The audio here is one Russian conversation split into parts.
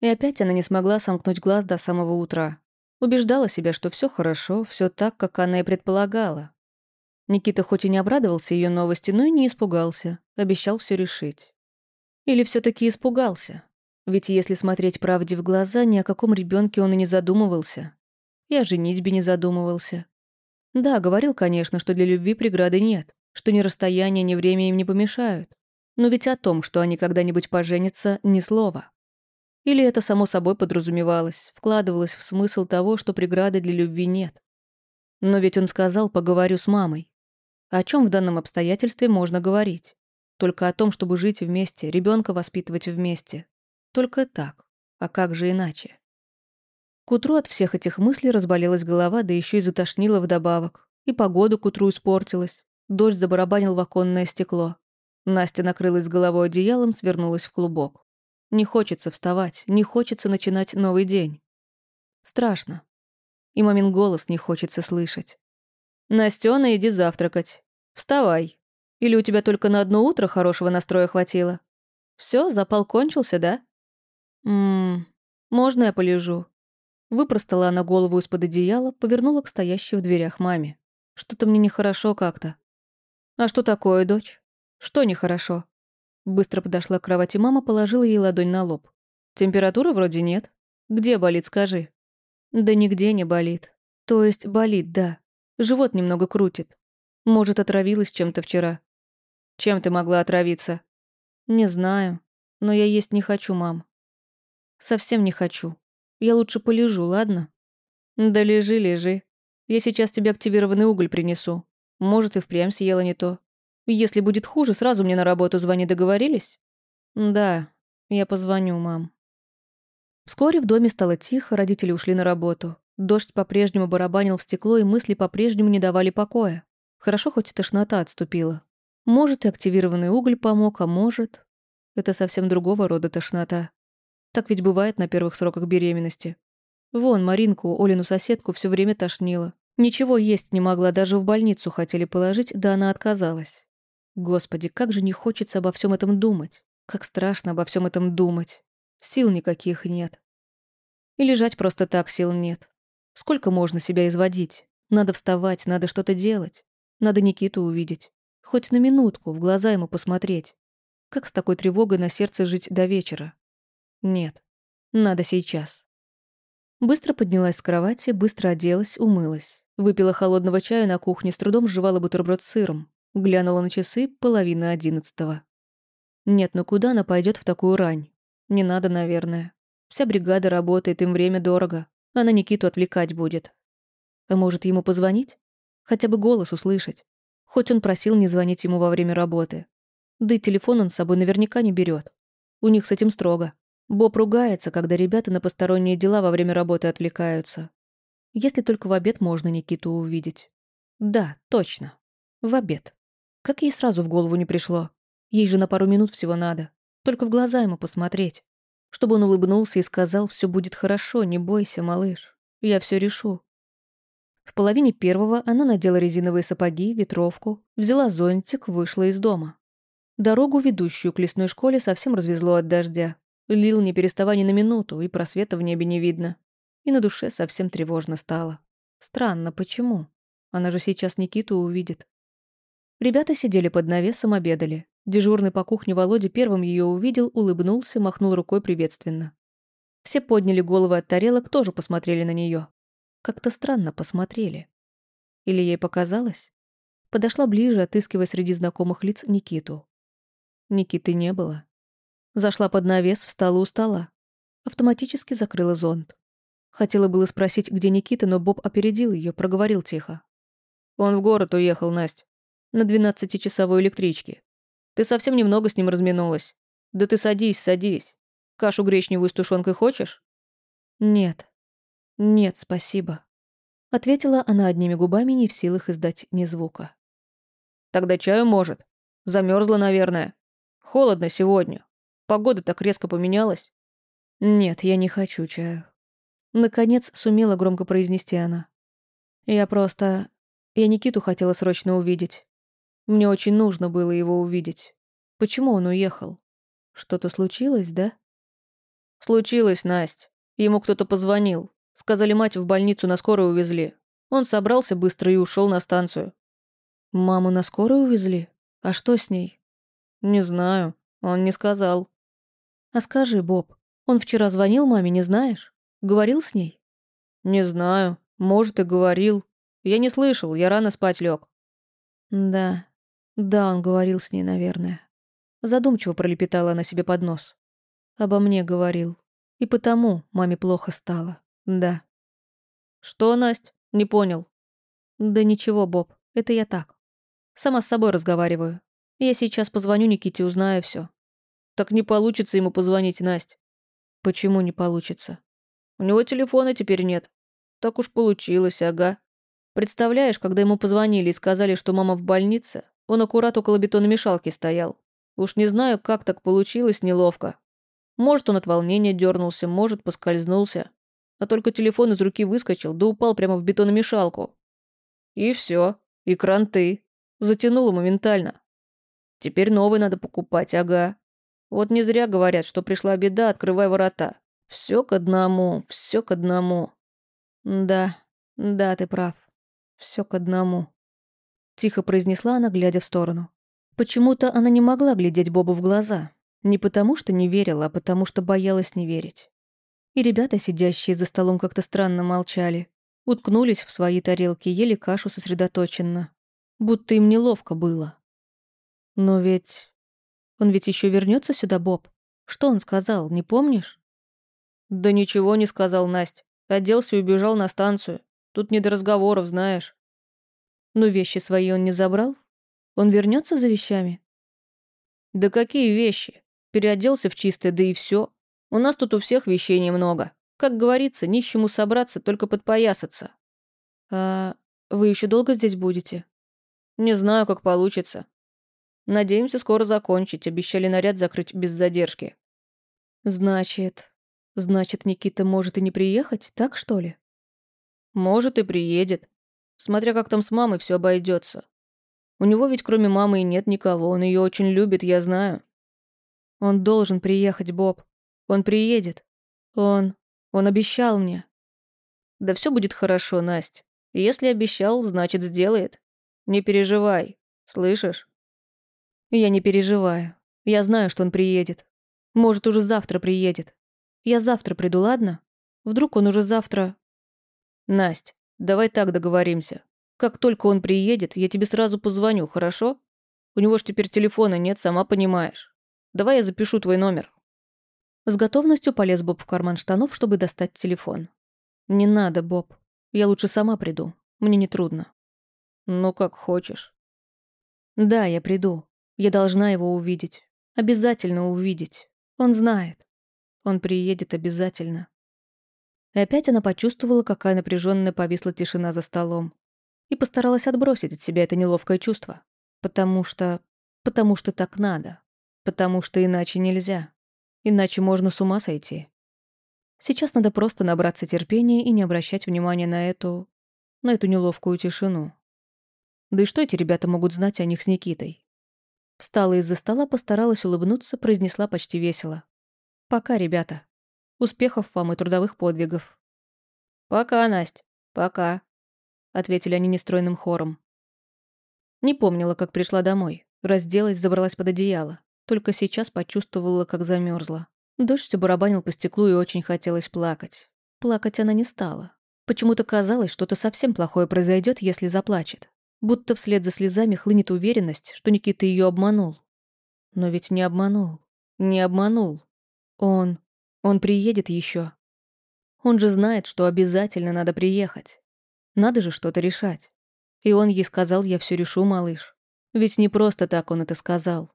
И опять она не смогла сомкнуть глаз до самого утра. Убеждала себя, что все хорошо, все так, как она и предполагала. Никита хоть и не обрадовался ее новости, но и не испугался, обещал все решить. Или все таки испугался. Ведь если смотреть правде в глаза, ни о каком ребенке он и не задумывался. И о женитьбе не задумывался. Да, говорил, конечно, что для любви преграды нет, что ни расстояние, ни время им не помешают. Но ведь о том, что они когда-нибудь поженятся, ни слова. Или это само собой подразумевалось, вкладывалось в смысл того, что преграды для любви нет. Но ведь он сказал «поговорю с мамой». О чем в данном обстоятельстве можно говорить? Только о том, чтобы жить вместе, ребенка воспитывать вместе. Только так. А как же иначе? К утру от всех этих мыслей разболелась голова, да еще и затошнила вдобавок. И погода к утру испортилась. Дождь забарабанил в оконное стекло. Настя накрылась головой одеялом, свернулась в клубок. Не хочется вставать, не хочется начинать новый день. Страшно. И мамин голос не хочется слышать. «Настёна, иди завтракать. Вставай. Или у тебя только на одно утро хорошего настроя хватило? Все, запал кончился, да?» «Ммм, можно я полежу?» Выпростала она голову из-под одеяла, повернула к стоящей в дверях маме. «Что-то мне нехорошо как-то». «А что такое, дочь? Что нехорошо?» Быстро подошла к кровати мама, положила ей ладонь на лоб. «Температуры вроде нет. Где болит, скажи?» «Да нигде не болит. То есть болит, да. Живот немного крутит. Может, отравилась чем-то вчера». «Чем ты могла отравиться?» «Не знаю. Но я есть не хочу, мам. Совсем не хочу. Я лучше полежу, ладно?» «Да лежи, лежи. Я сейчас тебе активированный уголь принесу. Может, и впрямь съела не то. Если будет хуже, сразу мне на работу звони, договорились? Да, я позвоню, мам. Вскоре в доме стало тихо, родители ушли на работу. Дождь по-прежнему барабанил в стекло, и мысли по-прежнему не давали покоя. Хорошо, хоть тошнота отступила. Может, и активированный уголь помог, а может... Это совсем другого рода тошнота. Так ведь бывает на первых сроках беременности. Вон, Маринку, Олину соседку, все время тошнило. Ничего есть не могла, даже в больницу хотели положить, да она отказалась. Господи, как же не хочется обо всем этом думать. Как страшно обо всем этом думать. Сил никаких нет. И лежать просто так сил нет. Сколько можно себя изводить? Надо вставать, надо что-то делать. Надо Никиту увидеть. Хоть на минутку, в глаза ему посмотреть. Как с такой тревогой на сердце жить до вечера? Нет. Надо сейчас. Быстро поднялась с кровати, быстро оделась, умылась. Выпила холодного чая на кухне, с трудом жевала бутерброд с сыром. Глянула на часы половина одиннадцатого. Нет, ну куда она пойдет в такую рань? Не надо, наверное. Вся бригада работает, им время дорого. Она Никиту отвлекать будет. А может, ему позвонить? Хотя бы голос услышать. Хоть он просил не звонить ему во время работы. Да и телефон он с собой наверняка не берет. У них с этим строго. Боб ругается, когда ребята на посторонние дела во время работы отвлекаются. Если только в обед можно Никиту увидеть. Да, точно. В обед. Как ей сразу в голову не пришло. Ей же на пару минут всего надо. Только в глаза ему посмотреть. Чтобы он улыбнулся и сказал, все будет хорошо, не бойся, малыш. Я все решу. В половине первого она надела резиновые сапоги, ветровку, взяла зонтик, вышла из дома. Дорогу, ведущую к лесной школе, совсем развезло от дождя. Лил не переставая ни на минуту, и просвета в небе не видно. И на душе совсем тревожно стало. Странно, почему? Она же сейчас Никиту увидит. Ребята сидели под навесом, обедали. Дежурный по кухне Володя первым ее увидел, улыбнулся, махнул рукой приветственно. Все подняли головы от тарелок, тоже посмотрели на нее. Как-то странно посмотрели. Или ей показалось? Подошла ближе, отыскивая среди знакомых лиц Никиту. Никиты не было. Зашла под навес, встала у стола. Автоматически закрыла зонт. Хотела было спросить, где Никита, но Боб опередил ее, проговорил тихо. «Он в город уехал, Настя. На двенадцатичасовой электричке. Ты совсем немного с ним разминулась. Да ты садись, садись. Кашу гречневую с тушенкой хочешь?» «Нет. Нет, спасибо», — ответила она одними губами, не в силах издать ни звука. «Тогда чаю может. Замерзла, наверное. Холодно сегодня. Погода так резко поменялась. Нет, я не хочу чаю. Наконец сумела громко произнести она. Я просто... Я Никиту хотела срочно увидеть. Мне очень нужно было его увидеть. Почему он уехал? Что-то случилось, да? Случилось, Насть. Ему кто-то позвонил. Сказали, мать в больницу на скорую увезли. Он собрался быстро и ушел на станцию. Маму на скорую увезли? А что с ней? Не знаю. Он не сказал. А скажи, Боб, он вчера звонил маме, не знаешь? Говорил с ней? Не знаю. Может, и говорил. Я не слышал, я рано спать лег. Да. Да, он говорил с ней, наверное. Задумчиво пролепетала она себе под нос. Обо мне говорил. И потому маме плохо стало. Да. Что, Насть? Не понял. Да ничего, Боб. Это я так. Сама с собой разговариваю. Я сейчас позвоню Никите, узнаю все. Так не получится ему позвонить, Насть. Почему не получится? У него телефона теперь нет. Так уж получилось, ага. Представляешь, когда ему позвонили и сказали, что мама в больнице, он аккурат около бетономешалки стоял. Уж не знаю, как так получилось, неловко. Может, он от волнения дернулся, может, поскользнулся. А только телефон из руки выскочил, да упал прямо в бетономешалку. И все, и кранты. Затянуло моментально. Теперь новый надо покупать, ага. Вот не зря говорят, что пришла беда, открывай ворота. Все к одному, все к одному. Да, да, ты прав. Все к одному. Тихо произнесла она, глядя в сторону. Почему-то она не могла глядеть Бобу в глаза. Не потому, что не верила, а потому, что боялась не верить. И ребята, сидящие за столом, как-то странно молчали. Уткнулись в свои тарелки, ели кашу сосредоточенно. Будто им неловко было. Но ведь... Он ведь еще вернется сюда, Боб? Что он сказал, не помнишь? Да ничего не сказал, Насть. Оделся и убежал на станцию. Тут не до разговоров, знаешь. Но вещи свои он не забрал? Он вернется за вещами? Да какие вещи? Переоделся в чистое, да и все. У нас тут у всех вещей немного. Как говорится, нищему собраться, только подпоясаться. А вы еще долго здесь будете? Не знаю, как получится. Надеемся скоро закончить. Обещали наряд закрыть без задержки. Значит... Значит, Никита может и не приехать, так что ли? Может и приедет. Смотря как там с мамой все обойдется. У него ведь кроме мамы и нет никого, он ее очень любит, я знаю. Он должен приехать, Боб. Он приедет. Он... Он обещал мне. Да все будет хорошо, Насть. Если обещал, значит сделает. Не переживай. Слышишь? Я не переживаю. Я знаю, что он приедет. Может, уже завтра приедет. Я завтра приду, ладно? Вдруг он уже завтра... Насть, давай так договоримся. Как только он приедет, я тебе сразу позвоню, хорошо? У него ж теперь телефона нет, сама понимаешь. Давай я запишу твой номер». С готовностью полез Боб в карман штанов, чтобы достать телефон. «Не надо, Боб. Я лучше сама приду. Мне не трудно». «Ну, как хочешь». «Да, я приду. Я должна его увидеть. Обязательно увидеть. Он знает. Он приедет обязательно». И опять она почувствовала, какая напряженная повисла тишина за столом и постаралась отбросить от себя это неловкое чувство. Потому что... Потому что так надо. Потому что иначе нельзя. Иначе можно с ума сойти. Сейчас надо просто набраться терпения и не обращать внимания на эту... на эту неловкую тишину. Да и что эти ребята могут знать о них с Никитой? Встала из-за стола, постаралась улыбнуться, произнесла почти весело. «Пока, ребята. Успехов вам и трудовых подвигов». «Пока, Насть. Пока», — ответили они нестройным хором. Не помнила, как пришла домой. Разделась, забралась под одеяло. Только сейчас почувствовала, как замерзла. Дождь все барабанил по стеклу и очень хотелось плакать. Плакать она не стала. Почему-то казалось, что-то совсем плохое произойдет, если заплачет. Будто вслед за слезами хлынет уверенность, что Никита ее обманул. Но ведь не обманул. Не обманул. Он... Он приедет еще. Он же знает, что обязательно надо приехать. Надо же что-то решать. И он ей сказал, я все решу, малыш. Ведь не просто так он это сказал.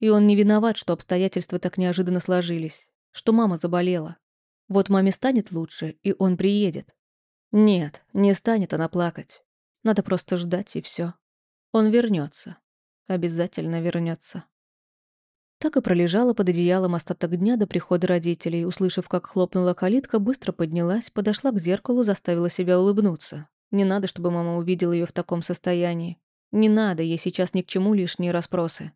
И он не виноват, что обстоятельства так неожиданно сложились. Что мама заболела. Вот маме станет лучше, и он приедет. Нет, не станет она плакать. Надо просто ждать, и все. Он вернется. Обязательно вернется. Так и пролежала под одеялом остаток дня до прихода родителей, услышав, как хлопнула калитка, быстро поднялась, подошла к зеркалу, заставила себя улыбнуться. Не надо, чтобы мама увидела ее в таком состоянии. Не надо, ей сейчас ни к чему лишние расспросы.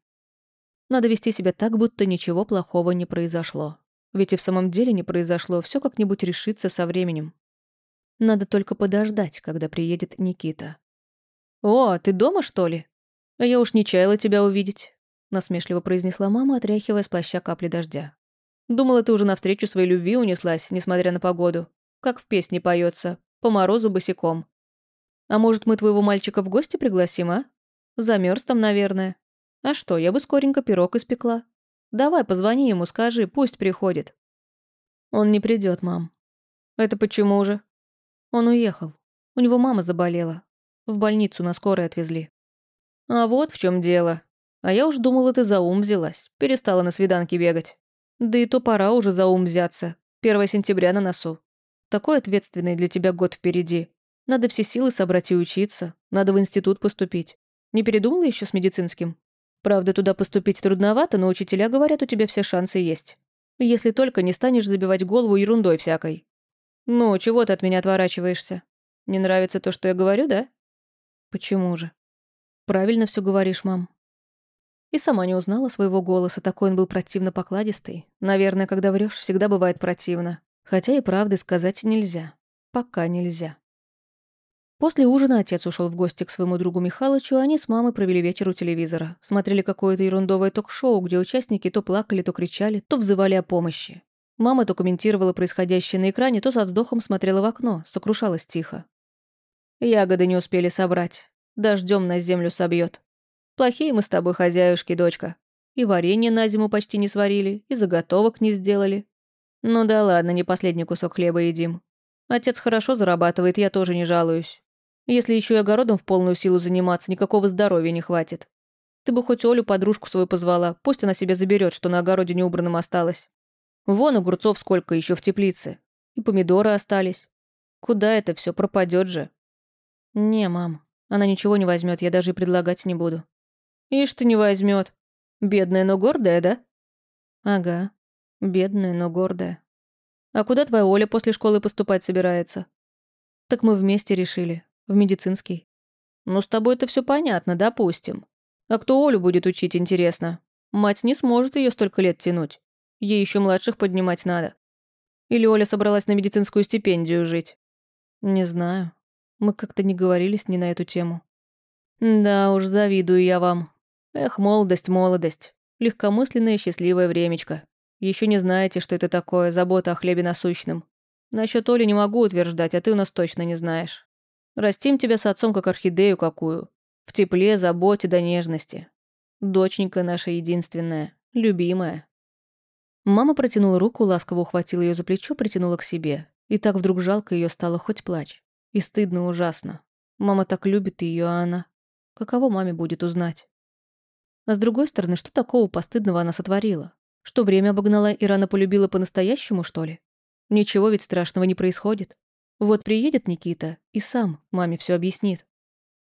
Надо вести себя так, будто ничего плохого не произошло. Ведь и в самом деле не произошло, все как-нибудь решится со временем. Надо только подождать, когда приедет Никита. «О, ты дома, что ли? А я уж не чаяла тебя увидеть», — насмешливо произнесла мама, отряхивая с плаща капли дождя. «Думала, ты уже навстречу своей любви унеслась, несмотря на погоду. Как в песне поется, по морозу босиком. А может, мы твоего мальчика в гости пригласим, а? Замерз там, наверное. А что, я бы скоренько пирог испекла. Давай, позвони ему, скажи, пусть приходит». «Он не придет, мам». «Это почему же?» «Он уехал. У него мама заболела. В больницу на скорой отвезли». «А вот в чем дело. А я уж думала, ты за ум взялась. Перестала на свиданки бегать. Да и то пора уже за ум взяться. 1 сентября на носу. Такой ответственный для тебя год впереди. Надо все силы собрать и учиться. Надо в институт поступить. Не передумала еще с медицинским? Правда, туда поступить трудновато, но учителя говорят, у тебя все шансы есть. Если только не станешь забивать голову ерундой всякой. Ну, чего ты от меня отворачиваешься? Не нравится то, что я говорю, да? Почему же? Правильно все говоришь, мам. И сама не узнала своего голоса, такой он был противно покладистый. Наверное, когда врешь, всегда бывает противно. Хотя и правды сказать нельзя. Пока нельзя. После ужина отец ушел в гости к своему другу Михалычу, а они с мамой провели вечер у телевизора. Смотрели какое-то ерундовое ток-шоу, где участники то плакали, то кричали, то взывали о помощи. Мама то комментировала происходящее на экране, то со вздохом смотрела в окно, сокрушалась тихо. «Ягоды не успели собрать. Дождем на землю собьет. Плохие мы с тобой хозяюшки, дочка. И варенье на зиму почти не сварили, и заготовок не сделали. Ну да ладно, не последний кусок хлеба едим. Отец хорошо зарабатывает, я тоже не жалуюсь. Если еще и огородом в полную силу заниматься, никакого здоровья не хватит. Ты бы хоть Олю, подружку свою позвала, пусть она себе заберет, что на огороде неубранным осталось. Вон огурцов сколько еще в теплице. И помидоры остались. Куда это все пропадет же? Не, мам, она ничего не возьмет, я даже и предлагать не буду. Ишь ты не возьмет. Бедная, но гордая, да? Ага, бедная, но гордая. А куда твоя Оля после школы поступать собирается? Так мы вместе решили. В медицинский. Ну, с тобой это все понятно, допустим. А кто Олю будет учить, интересно? Мать не сможет ее столько лет тянуть. Ей еще младших поднимать надо. Или Оля собралась на медицинскую стипендию жить? Не знаю. Мы как-то не говорили с ней на эту тему. Да уж, завидую я вам. Эх, молодость, молодость. Легкомысленное счастливое времечко. Еще не знаете, что это такое, забота о хлебе насущном. Насчет Оли не могу утверждать, а ты у нас точно не знаешь. Растим тебя с отцом как орхидею какую. В тепле, заботе да нежности. Доченька наша единственная, любимая. Мама протянула руку, ласково ухватила ее за плечо, притянула к себе. И так вдруг жалко ее стало, хоть плачь. И стыдно ужасно. Мама так любит ее, а она... Каково маме будет узнать? А с другой стороны, что такого постыдного она сотворила? Что время обогнала и рано полюбила по-настоящему, что ли? Ничего ведь страшного не происходит. Вот приедет Никита и сам маме все объяснит.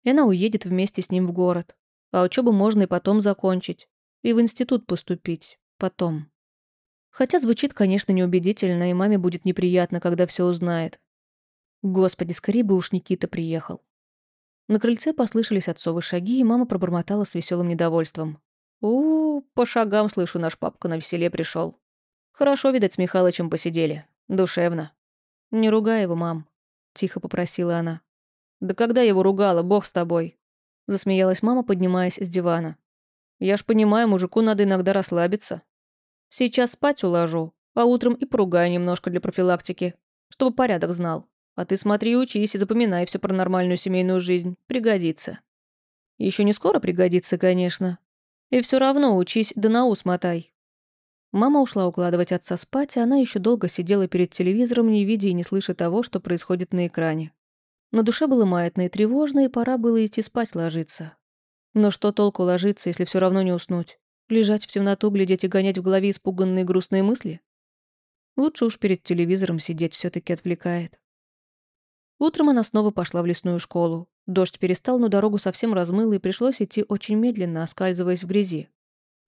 И она уедет вместе с ним в город. А учебу можно и потом закончить. И в институт поступить. Потом. Хотя звучит, конечно, неубедительно, и маме будет неприятно, когда все узнает. Господи, скорее бы уж Никита приехал. На крыльце послышались отцовы шаги, и мама пробормотала с веселым недовольством. у, -у по шагам слышу, наш папка на веселе пришел. Хорошо, видать, с Михалычем посидели. Душевно. «Не ругай его, мам», — тихо попросила она. «Да когда его ругала, бог с тобой?» Засмеялась мама, поднимаясь с дивана. «Я ж понимаю, мужику надо иногда расслабиться. Сейчас спать уложу, а утром и поругаю немножко для профилактики, чтобы порядок знал. А ты смотри, учись и запоминай все про нормальную семейную жизнь. Пригодится». Еще не скоро пригодится, конечно. И все равно учись да на ус мотай. Мама ушла укладывать отца спать, а она еще долго сидела перед телевизором, не видя и не слыша того, что происходит на экране. На душе было маятно и тревожно, и пора было идти спать ложиться. Но что толку ложиться, если все равно не уснуть? Лежать в темноту, глядеть и гонять в голове испуганные грустные мысли? Лучше уж перед телевизором сидеть все таки отвлекает. Утром она снова пошла в лесную школу. Дождь перестал, но дорогу совсем размыло, и пришлось идти очень медленно, оскальзываясь в грязи.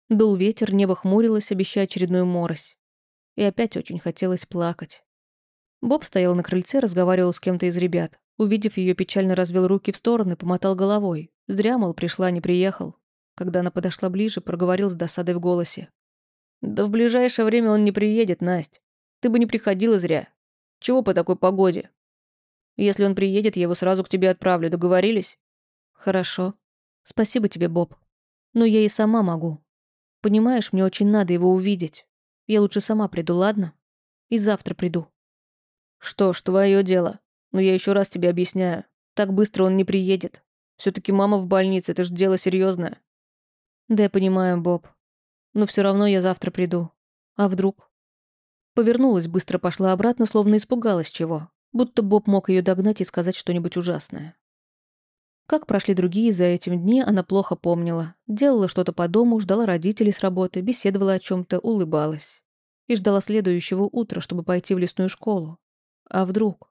Дул ветер, небо хмурилось, обещая очередную морось. И опять очень хотелось плакать. Боб стоял на крыльце, разговаривал с кем-то из ребят. Увидев ее, печально развел руки в стороны, помотал головой. Зря, мол, пришла, не приехал. Когда она подошла ближе, проговорил с досадой в голосе. Да в ближайшее время он не приедет, Насть. Ты бы не приходила зря. Чего по такой погоде? Если он приедет, я его сразу к тебе отправлю, договорились? Хорошо. Спасибо тебе, Боб. Но я и сама могу. Понимаешь, мне очень надо его увидеть. Я лучше сама приду, ладно? И завтра приду. Что ж, твое дело. Но я еще раз тебе объясняю. Так быстро он не приедет. Все-таки мама в больнице, это же дело серьезное. Да я понимаю, Боб. Но все равно я завтра приду. А вдруг? Повернулась, быстро пошла обратно, словно испугалась чего. Будто Боб мог ее догнать и сказать что-нибудь ужасное. Как прошли другие за этим дни, она плохо помнила. Делала что-то по дому, ждала родителей с работы, беседовала о чем то улыбалась. И ждала следующего утра, чтобы пойти в лесную школу. А вдруг?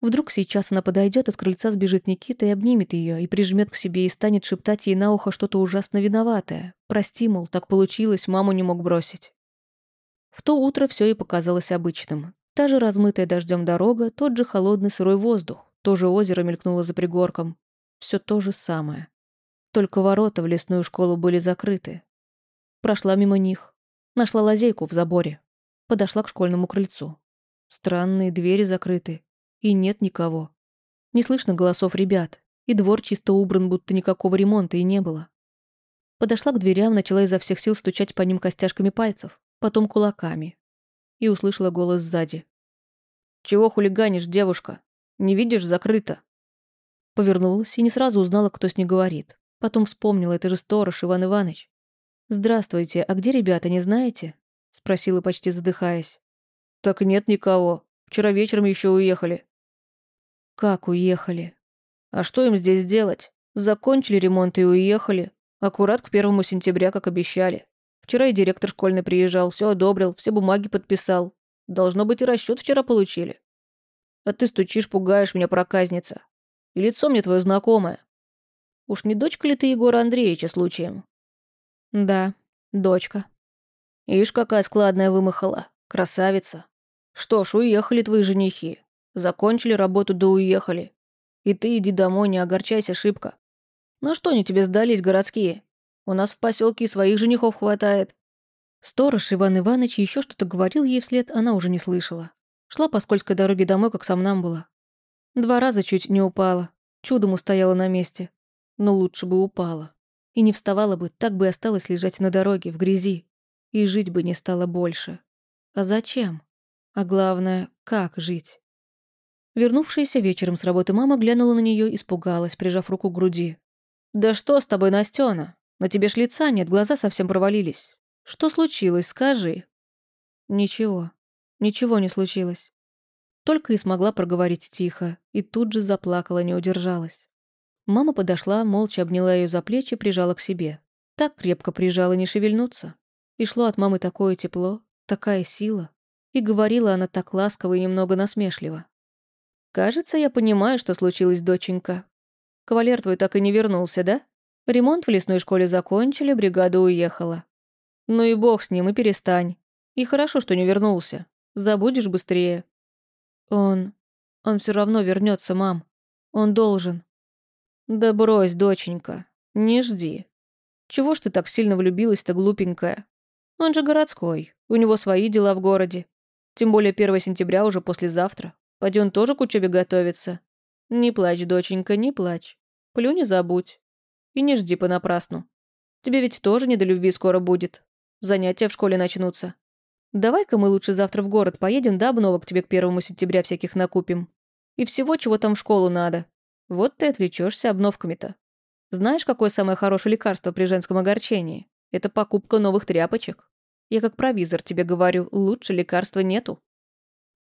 Вдруг сейчас она подойдет, и с крыльца сбежит Никита и обнимет ее, и прижмет к себе, и станет шептать ей на ухо что-то ужасно виноватое. Прости, мол, так получилось, маму не мог бросить. В то утро все и показалось обычным. Та же размытая дождем дорога, тот же холодный сырой воздух, то же озеро мелькнуло за пригорком. Все то же самое. Только ворота в лесную школу были закрыты. Прошла мимо них. Нашла лазейку в заборе. Подошла к школьному крыльцу. Странные двери закрыты и нет никого. Не слышно голосов ребят, и двор чисто убран, будто никакого ремонта и не было. Подошла к дверям, начала изо всех сил стучать по ним костяшками пальцев, потом кулаками. И услышала голос сзади. «Чего хулиганишь, девушка? Не видишь, закрыто». Повернулась и не сразу узнала, кто с ней говорит. Потом вспомнила, это же сторож Иван Иванович. «Здравствуйте, а где ребята, не знаете?» Спросила, почти задыхаясь. «Так нет никого. Вчера вечером еще уехали. Как уехали? А что им здесь делать? Закончили ремонт и уехали. Аккурат к первому сентября, как обещали. Вчера и директор школьный приезжал, все одобрил, все бумаги подписал. Должно быть, и расчет вчера получили. А ты стучишь, пугаешь меня, проказница. И лицо мне твое знакомое. Уж не дочка ли ты Егора Андреевича случаем? Да, дочка. Ишь, какая складная вымахала. Красавица. Что ж, уехали твои женихи. Закончили работу да уехали. И ты иди домой, не огорчайся, шибко. На что они тебе сдались, городские? У нас в поселке своих женихов хватает. Сторож Иван Иванович еще что-то говорил ей вслед, она уже не слышала. Шла по скользкой дороге домой, как сам нам была. Два раза чуть не упала. Чудом устояла на месте. Но лучше бы упала. И не вставала бы, так бы и осталась лежать на дороге, в грязи. И жить бы не стало больше. А зачем? А главное, как жить? Вернувшаяся вечером с работы мама глянула на нее, испугалась, прижав руку к груди. «Да что с тобой, Настена? На тебе ж лица нет, глаза совсем провалились. Что случилось, скажи?» «Ничего. Ничего не случилось». Только и смогла проговорить тихо, и тут же заплакала, не удержалась. Мама подошла, молча обняла ее за плечи, прижала к себе. Так крепко прижала, не шевельнуться. И шло от мамы такое тепло, такая сила. И говорила она так ласково и немного насмешливо. «Кажется, я понимаю, что случилось, доченька. Кавалер твой так и не вернулся, да? Ремонт в лесной школе закончили, бригада уехала. Ну и бог с ним, и перестань. И хорошо, что не вернулся. Забудешь быстрее». «Он... он все равно вернется, мам. Он должен». «Да брось, доченька, не жди. Чего ж ты так сильно влюбилась-то, глупенькая? Он же городской, у него свои дела в городе. Тем более 1 сентября уже послезавтра. Он тоже к учебе готовится. Не плачь, доченька, не плачь. Плюнь и забудь. И не жди понапрасну. Тебе ведь тоже не до любви скоро будет. Занятия в школе начнутся. Давай-ка мы лучше завтра в город поедем, да обновок тебе к первому сентября всяких накупим. И всего, чего там в школу надо. Вот ты отвлечешься обновками-то. Знаешь, какое самое хорошее лекарство при женском огорчении? Это покупка новых тряпочек. Я как провизор тебе говорю, лучше лекарства нету.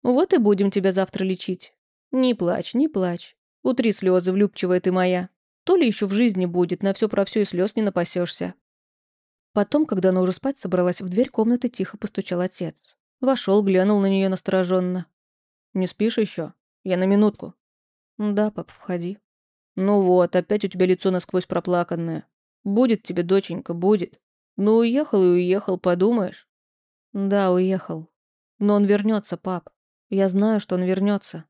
Вот и будем тебя завтра лечить. Не плачь, не плачь. Утри слезы, влюбчивая ты моя. То ли еще в жизни будет, на все про все и слез не напасешься. Потом, когда она уже спать собралась, в дверь комнаты тихо постучал отец. Вошел, глянул на нее настороженно. «Не спишь еще? Я на минутку». «Да, пап, входи». «Ну вот, опять у тебя лицо насквозь проплаканное. Будет тебе, доченька, будет. Ну, уехал и уехал, подумаешь». «Да, уехал. Но он вернется, пап. Я знаю, что он вернется.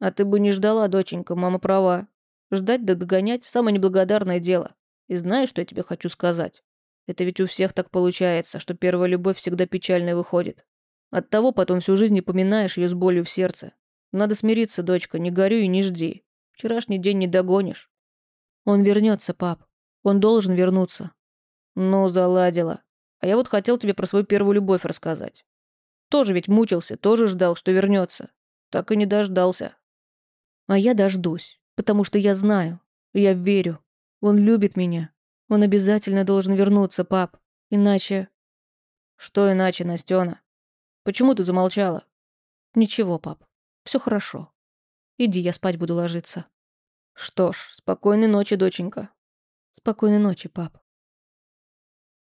А ты бы не ждала, доченька, мама права. Ждать да догонять – самое неблагодарное дело. И знаешь, что я тебе хочу сказать? Это ведь у всех так получается, что первая любовь всегда печальной выходит. Оттого потом всю жизнь не поминаешь ее с болью в сердце. Надо смириться, дочка, не горюй и не жди. Вчерашний день не догонишь. Он вернется, пап. Он должен вернуться. Ну, заладила. А я вот хотел тебе про свою первую любовь рассказать. Тоже ведь мучился, тоже ждал, что вернется. Так и не дождался. А я дождусь, потому что я знаю, я верю. Он любит меня. Он обязательно должен вернуться, пап. Иначе... Что иначе, Настена? Почему ты замолчала? Ничего, пап. Все хорошо. Иди, я спать буду ложиться. Что ж, спокойной ночи, доченька. Спокойной ночи, пап.